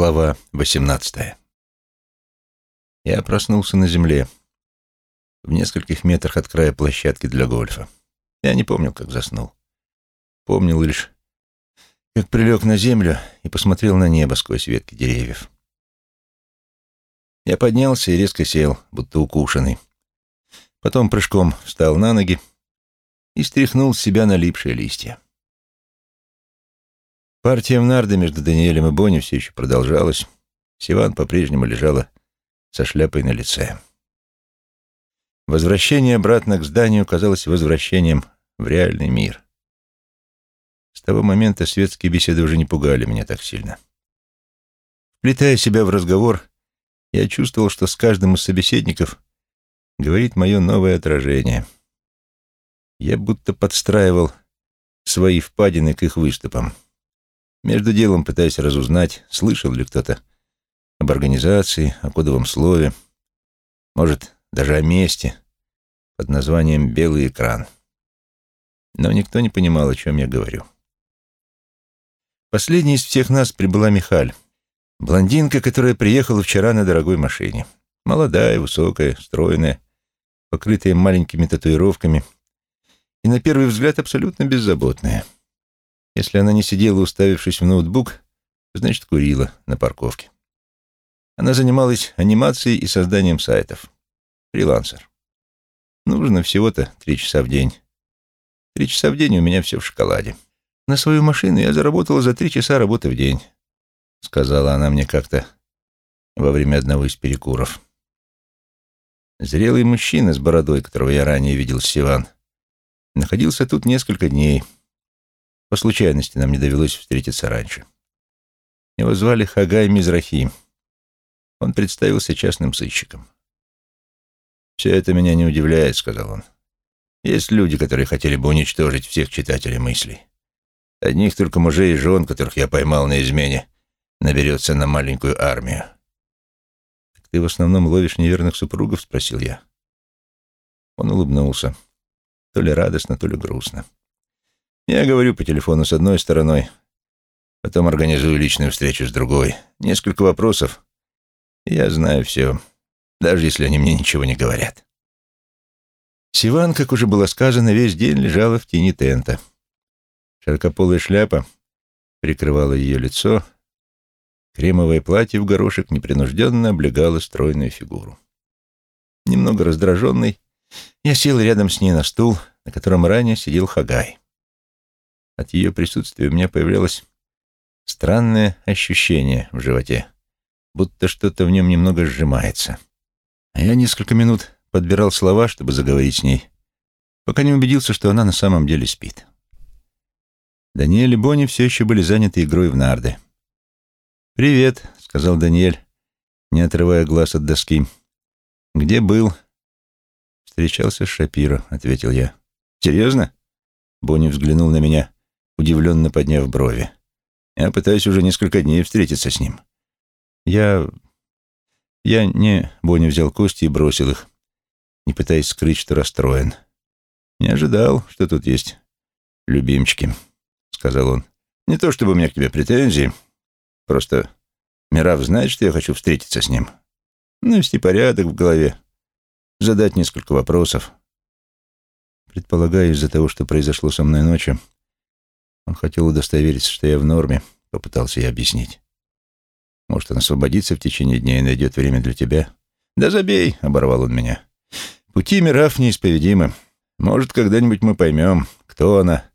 Глава 18 Я проснулся на земле, в нескольких метрах от края площадки для гольфа. Я не помнил, как заснул. Помнил лишь, как прилег на землю и посмотрел на небо сквозь ветки деревьев. Я поднялся и резко сел, будто укушенный. Потом прыжком встал на ноги и стряхнул с себя налипшие листья. Партия в нарды между Даниэлем и Бонни все еще продолжалась. Сиван по-прежнему лежала со шляпой на лице. Возвращение обратно к зданию казалось возвращением в реальный мир. С того момента светские беседы уже не пугали меня так сильно. Вплетая себя в разговор, я чувствовал, что с каждым из собеседников говорит мое новое отражение. Я будто подстраивал свои впадины к их выступам. Между делом пытаясь разузнать, слышал ли кто-то об организации, о кодовом слове, может, даже о месте под названием «Белый экран». Но никто не понимал, о чем я говорю. Последней из всех нас прибыла Михаль, блондинка, которая приехала вчера на дорогой машине. Молодая, высокая, стройная, покрытая маленькими татуировками и, на первый взгляд, абсолютно беззаботная. Если она не сидела, уставившись в ноутбук, значит, курила на парковке. Она занималась анимацией и созданием сайтов. Фрилансер. Нужно всего-то три часа в день. Три часа в день у меня все в шоколаде. На свою машину я заработала за три часа работы в день, сказала она мне как-то во время одного из перекуров. Зрелый мужчина с бородой, которого я ранее видел с Сиван, находился тут несколько дней — по случайности нам не довелось встретиться раньше. Его звали Хагай Мизрахи. Он представился частным сыщиком. «Все это меня не удивляет», — сказал он. «Есть люди, которые хотели бы уничтожить всех читателей мыслей. Одних только мужей и жен, которых я поймал на измене, наберется на маленькую армию». «Так ты в основном ловишь неверных супругов?» — спросил я. Он улыбнулся. То ли радостно, то ли грустно. Я говорю по телефону с одной стороной, потом организую личную встречу с другой. Несколько вопросов, и я знаю все, даже если они мне ничего не говорят. Сиван, как уже было сказано, весь день лежала в тени тента. Широкополая шляпа прикрывала ее лицо, кремовое платье в горошек непринужденно облегало стройную фигуру. Немного раздраженный, я сел рядом с ней на стул, на котором ранее сидел Хагай. От ее присутствия у меня появлялось странное ощущение в животе, будто что-то в нем немного сжимается. А я несколько минут подбирал слова, чтобы заговорить с ней, пока не убедился, что она на самом деле спит. Даниэль и Бонни все еще были заняты игрой в нарды. «Привет», — сказал Даниэль, не отрывая глаз от доски. «Где был?» «Встречался с Шапиро», — ответил я. «Серьезно?» Бонни взглянул на меня удивленно подняв брови. «Я пытаюсь уже несколько дней встретиться с ним». «Я... я не...» Бонни взял кости и бросил их, не пытаясь скрыть, что расстроен. «Не ожидал, что тут есть любимчики», — сказал он. «Не то чтобы у меня к тебе претензии, просто Мирав знает, что я хочу встретиться с ним. Навести порядок в голове, задать несколько вопросов. Предполагаю, из-за того, что произошло со мной ночью, он хотел удостовериться, что я в норме, попытался я объяснить. Может, он освободится в течение дня и найдет время для тебя? Да забей, оборвал он меня. Пути мирав неисповедимы. Может, когда-нибудь мы поймем, кто она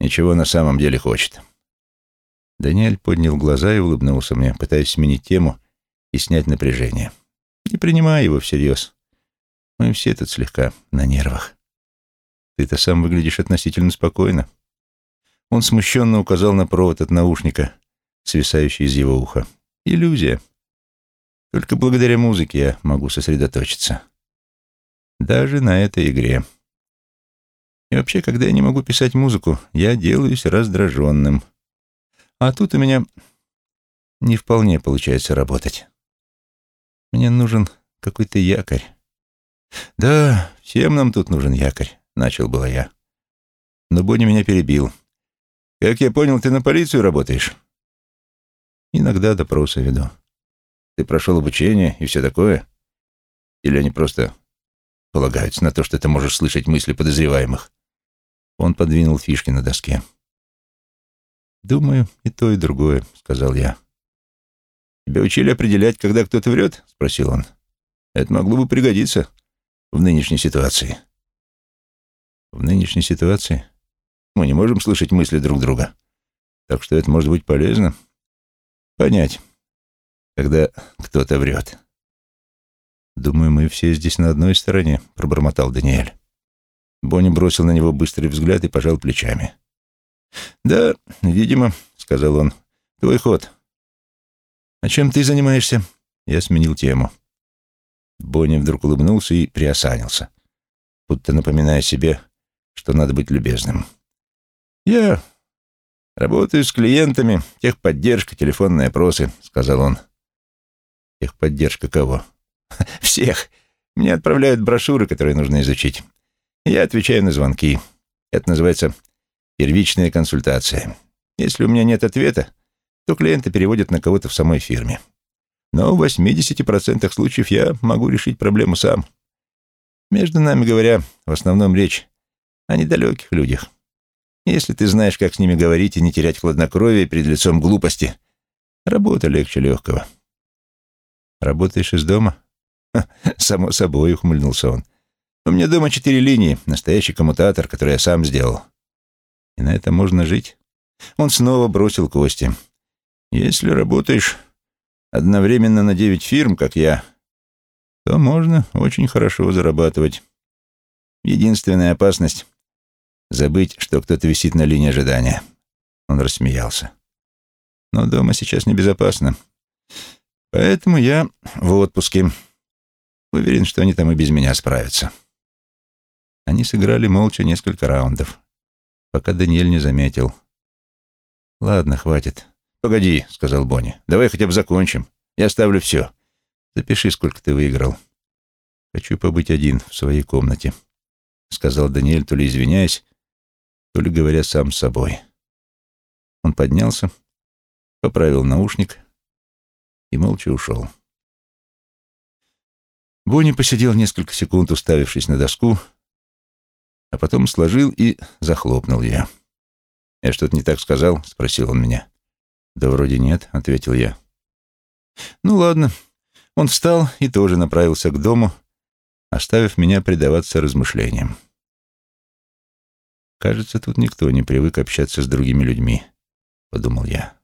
и чего на самом деле хочет. Даниэль поднял глаза и улыбнулся мне, пытаясь сменить тему и снять напряжение. Не принимай его всерьез. Мы все тут слегка на нервах. Ты-то сам выглядишь относительно спокойно. Он смущенно указал на провод от наушника, свисающий из его уха. Иллюзия. Только благодаря музыке я могу сосредоточиться. Даже на этой игре. И вообще, когда я не могу писать музыку, я делаюсь раздраженным. А тут у меня не вполне получается работать. Мне нужен какой-то якорь. Да, всем нам тут нужен якорь, начал было я. Но Бонни меня перебил. Как я понял, ты на полицию работаешь? Иногда допросы веду. Ты прошел обучение и все такое? Или они просто полагаются на то, что ты можешь слышать мысли подозреваемых?» Он подвинул фишки на доске. «Думаю, и то, и другое», — сказал я. «Тебя учили определять, когда кто-то врет?» — спросил он. «Это могло бы пригодиться в нынешней ситуации». «В нынешней ситуации мы не можем слышать мысли друг друга, так что это может быть полезно понять, когда кто-то врет». «Думаю, мы все здесь на одной стороне», — пробормотал Даниэль. Бонни бросил на него быстрый взгляд и пожал плечами. «Да, видимо», — сказал он. «Твой ход». «А чем ты занимаешься?» Я сменил тему. Бонни вдруг улыбнулся и приосанился, будто напоминая себе, что надо быть любезным. «Я работаю с клиентами, техподдержка, телефонные опросы», — сказал он. «Техподдержка кого?» «Всех. Мне отправляют брошюры, которые нужно изучить. Я отвечаю на звонки. Это называется первичная консультация. Если у меня нет ответа, то клиента переводят на кого-то в самой фирме. Но в 80% случаев я могу решить проблему сам. Между нами говоря, в основном речь о недалеких людях. Если ты знаешь, как с ними говорить и не терять хладнокровие перед лицом глупости, работа легче легкого. Работаешь из дома? само собой, ухмыльнулся он. У меня дома четыре линии, настоящий коммутатор, который я сам сделал. И на это можно жить? Он снова бросил кости. Если работаешь одновременно на девять фирм, как я, то можно очень хорошо зарабатывать. Единственная опасность — забыть, что кто-то висит на линии ожидания. Он рассмеялся. Но дома сейчас небезопасно. Поэтому я в отпуске. Уверен, что они там и без меня справятся. Они сыграли молча несколько раундов, пока Даниэль не заметил. «Ладно, хватит. Погоди», — сказал Бонни. «Давай хотя бы закончим. Я оставлю все. Запиши, сколько ты выиграл. Хочу побыть один в своей комнате», — сказал Даниэль, то ли извиняясь, то ли говоря сам с собой. Он поднялся, поправил наушник и молча ушел. Бонни посидел несколько секунд, уставившись на доску, а потом сложил и захлопнул ее. «Я что-то не так сказал?» — спросил он меня. «Да вроде нет», — ответил я. «Ну ладно». Он встал и тоже направился к дому, оставив меня предаваться размышлениям. «Кажется, тут никто не привык общаться с другими людьми», — подумал я.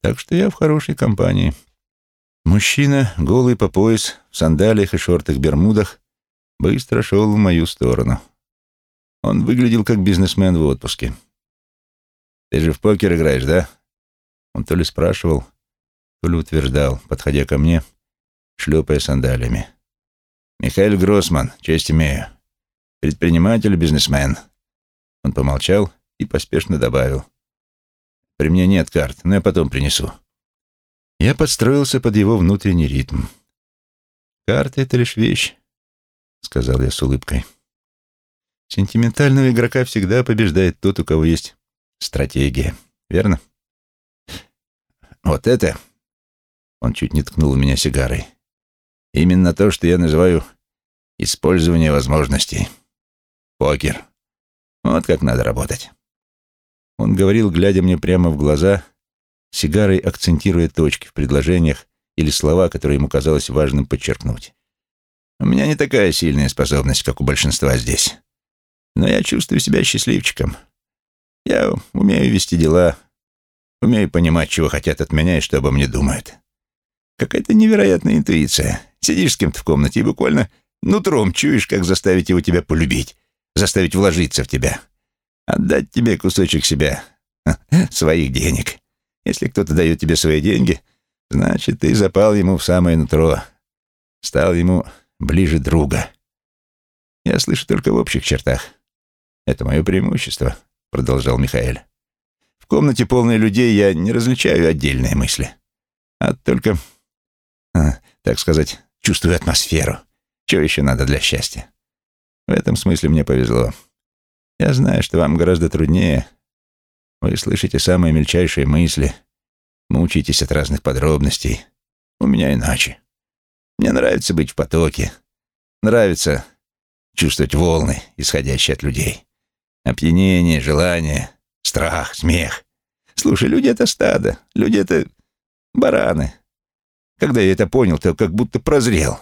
«Так что я в хорошей компании». Мужчина, голый по пояс, в сандалиях и шортах-бермудах, быстро шел в мою сторону. Он выглядел как бизнесмен в отпуске. «Ты же в покер играешь, да?» Он то ли спрашивал, то ли утверждал, подходя ко мне, шлепая сандалиями. «Михаил Гроссман, честь имею. Предприниматель, бизнесмен». Он помолчал и поспешно добавил. «При мне нет карт, но я потом принесу». Я подстроился под его внутренний ритм. «Карта — это лишь вещь», — сказал я с улыбкой. «Сентиментального игрока всегда побеждает тот, у кого есть стратегия, верно?» «Вот это...» — он чуть не ткнул меня сигарой. «Именно то, что я называю использование возможностей. Покер. Вот как надо работать». Он говорил, глядя мне прямо в глаза — сигарой акцентируя точки в предложениях или слова, которые ему казалось важным подчеркнуть. «У меня не такая сильная способность, как у большинства здесь. Но я чувствую себя счастливчиком. Я умею вести дела, умею понимать, чего хотят от меня и что обо мне думают. Какая-то невероятная интуиция. Сидишь с кем-то в комнате и буквально нутром чуешь, как заставить его тебя полюбить, заставить вложиться в тебя, отдать тебе кусочек себя, своих денег. Если кто-то дает тебе свои деньги, значит, ты запал ему в самое нутро, стал ему ближе друга. Я слышу только в общих чертах. Это мое преимущество, продолжал Михаил. В комнате полной людей я не различаю отдельные мысли, а только, а, так сказать, чувствую атмосферу. Чего еще надо для счастья? В этом смысле мне повезло. Я знаю, что вам гораздо труднее, вы слышите самые мельчайшие мысли, Мучитесь от разных подробностей. У меня иначе. Мне нравится быть в потоке. Нравится чувствовать волны, исходящие от людей. Опьянение, желание, страх, смех. Слушай, люди — это стадо, люди — это бараны. Когда я это понял, то как будто прозрел.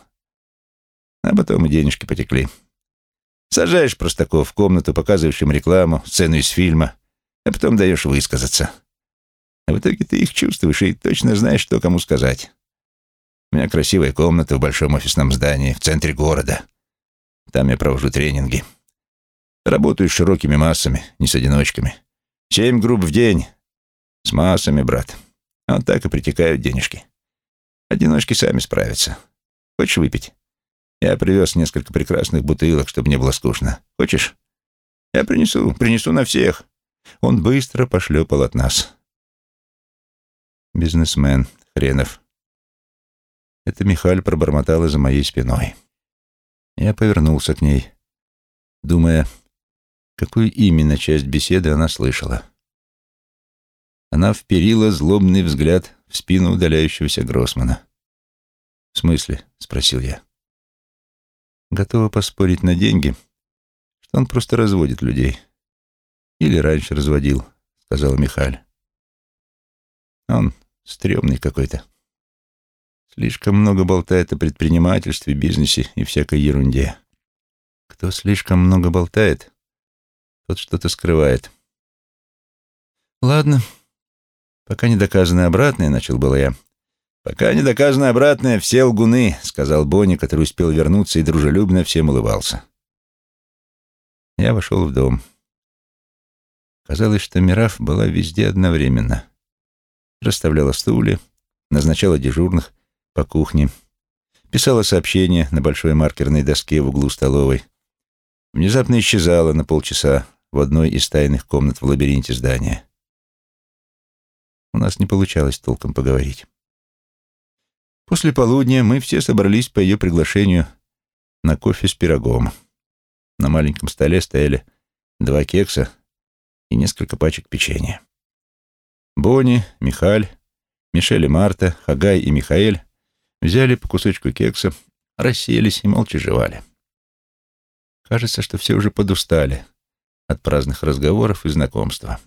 А потом и денежки потекли. Сажаешь простаков в комнату, показываешь им рекламу, сцену из фильма, а потом даешь высказаться. А в итоге ты их чувствуешь и точно знаешь, что кому сказать. У меня красивая комната в большом офисном здании в центре города. Там я провожу тренинги. Работаю с широкими массами, не с одиночками. Семь групп в день. С массами, брат. А вот так и притекают денежки. Одиночки сами справятся. Хочешь выпить? Я привез несколько прекрасных бутылок, чтобы не было скучно. Хочешь? Я принесу, принесу на всех. Он быстро пошлепал от нас. Бизнесмен, хренов. Это Михаль пробормотала за моей спиной. Я повернулся к ней, думая, какую именно часть беседы она слышала. Она вперила злобный взгляд в спину удаляющегося Гроссмана. «В смысле?» — спросил я. Готова поспорить на деньги, что он просто разводит людей. Или раньше разводил, сказал Михаль. Он стрёмный какой-то. Слишком много болтает о предпринимательстве, бизнесе и всякой ерунде. Кто слишком много болтает, тот что-то скрывает. Ладно, пока не доказано обратное, начал было я. «Пока не доказано обратное, все лгуны», — сказал Бонни, который успел вернуться и дружелюбно всем улыбался. Я вошел в дом. Казалось, что Мираф была везде одновременно. Расставляла стулья, назначала дежурных по кухне, писала сообщения на большой маркерной доске в углу столовой, внезапно исчезала на полчаса в одной из тайных комнат в лабиринте здания. У нас не получалось толком поговорить. После полудня мы все собрались по ее приглашению на кофе с пирогом. На маленьком столе стояли два кекса и несколько пачек печенья. Бонни, Михаль, Мишель и Марта, Хагай и Михаэль взяли по кусочку кекса, расселись и молча жевали. Кажется, что все уже подустали от праздных разговоров и знакомства.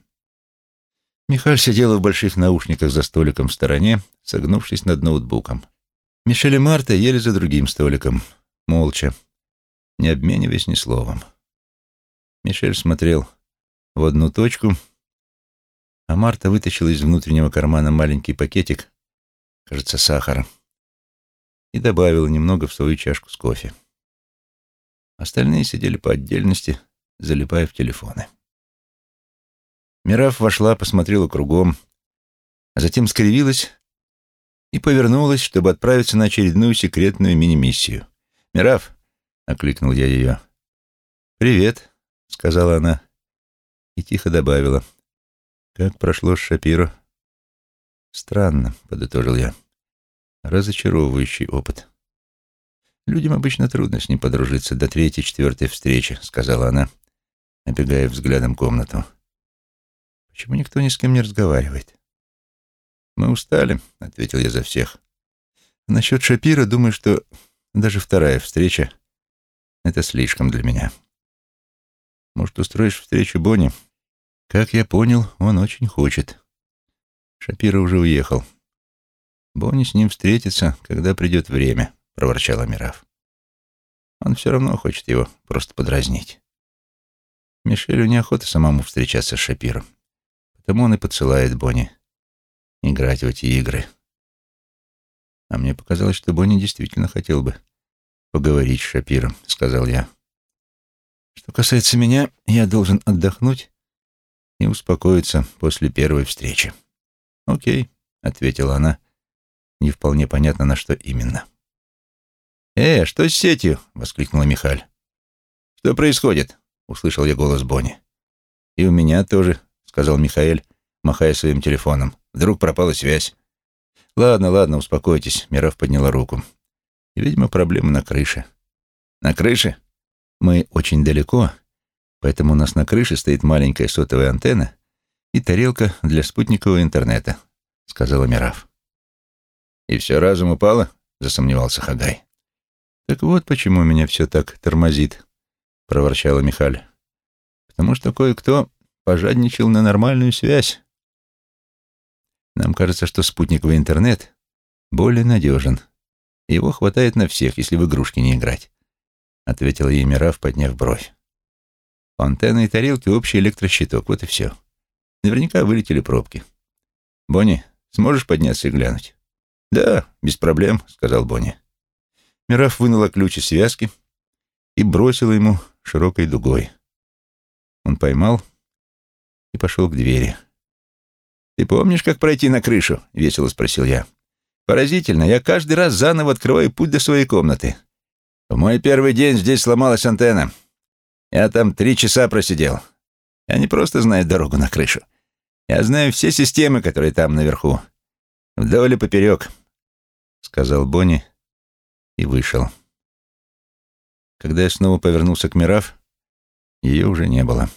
Михаль сидела в больших наушниках за столиком в стороне, согнувшись над ноутбуком. Мишель и Марта ели за другим столиком, молча, не обмениваясь ни словом. Мишель смотрел в одну точку, а Марта вытащила из внутреннего кармана маленький пакетик, кажется, сахара, и добавила немного в свою чашку с кофе. Остальные сидели по отдельности, залипая в телефоны. Мираф вошла, посмотрела кругом, а затем скривилась и повернулась, чтобы отправиться на очередную секретную мини-миссию. «Мираф!» — окликнул я ее. «Привет», — сказала она и тихо добавила. «Как прошло с Шапиро?» «Странно», — подытожил я. «Разочаровывающий опыт». «Людям обычно трудно с ним подружиться до третьей-четвертой встречи», — сказала она, обегая взглядом комнату. «Почему никто ни с кем не разговаривает?» «Мы устали», — ответил я за всех. «Насчет Шапира думаю, что даже вторая встреча — это слишком для меня. Может, устроишь встречу Бонни? Как я понял, он очень хочет. Шапира уже уехал. Бонни с ним встретится, когда придет время», — проворчал Амираф. «Он все равно хочет его просто подразнить». Мишелю неохота самому встречаться с Шапиром, потому он и подсылает Бонни играть в эти игры. А мне показалось, что Бонни действительно хотел бы поговорить с Шапиром, сказал я. Что касается меня, я должен отдохнуть и успокоиться после первой встречи. Окей, ответила она, не вполне понятно на что именно. «Э, что с сетью?» — воскликнула Михаль. «Что происходит?» — услышал я голос Бонни. «И у меня тоже», — сказал Михаэль, махая своим телефоном. Вдруг пропала связь. Ладно, ладно, успокойтесь. Миров подняла руку. Видимо, проблема на крыше. На крыше? Мы очень далеко, поэтому у нас на крыше стоит маленькая сотовая антенна и тарелка для спутникового интернета. — сказала Мираф. «И все разом упало?» — засомневался Хагай. «Так вот почему меня все так тормозит», — проворчала Михаль. «Потому что кое-кто пожадничал на нормальную связь. Нам кажется, что спутниковый интернет более надежен. Его хватает на всех, если в игрушки не играть», — ответил ей Мираф, подняв бровь. «У антенны и тарелки общий электрощиток, вот и все. Наверняка вылетели пробки. Бонни, сможешь подняться и глянуть?» «Да, без проблем», — сказал Бонни. Мираф вынула ключ из связки и бросила ему широкой дугой. Он поймал и пошел к двери. «Ты помнишь, как пройти на крышу?» — весело спросил я. «Поразительно, я каждый раз заново открываю путь до своей комнаты. В мой первый день здесь сломалась антенна. Я там три часа просидел. Я не просто знаю дорогу на крышу. Я знаю все системы, которые там наверху. Вдоль и поперек», — сказал Бонни и вышел. Когда я снова повернулся к Мираф, ее уже не было.